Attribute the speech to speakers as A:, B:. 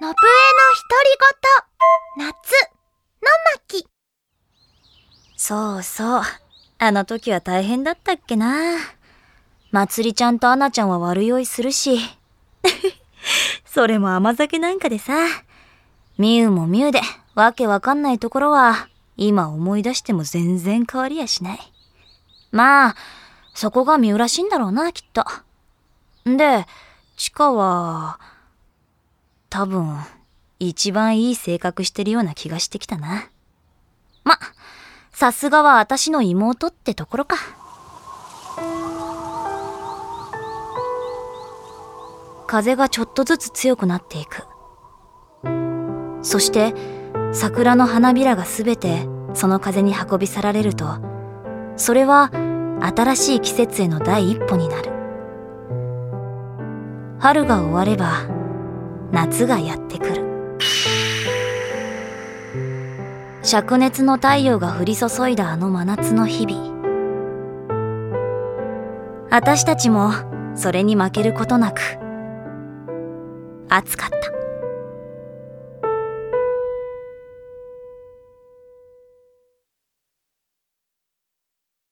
A: のぶえの独り言、夏の巻。
B: そうそう。あの時は大変だったっけな。まつりちゃんとアナちゃんは悪酔いするし。それも甘酒なんかでさ。ミュウもミュウで、わけわかんないところは、今思い出しても全然変わりやしない。まあ、そこがミュウらしいんだろうな、きっと。んで、チカは、多分、一番いい性格してるような気がしてきたな。ま、さすがは私の妹ってところか。風がちょっとずつ強くなっていく。そして、桜の花びらがすべてその風に運び去られると、それは新しい季節への第一歩になる。春が終われば、夏がやってくる。灼熱の太陽が降り注いだあの真夏の日々。私たちもそれに負けることなく、暑かった。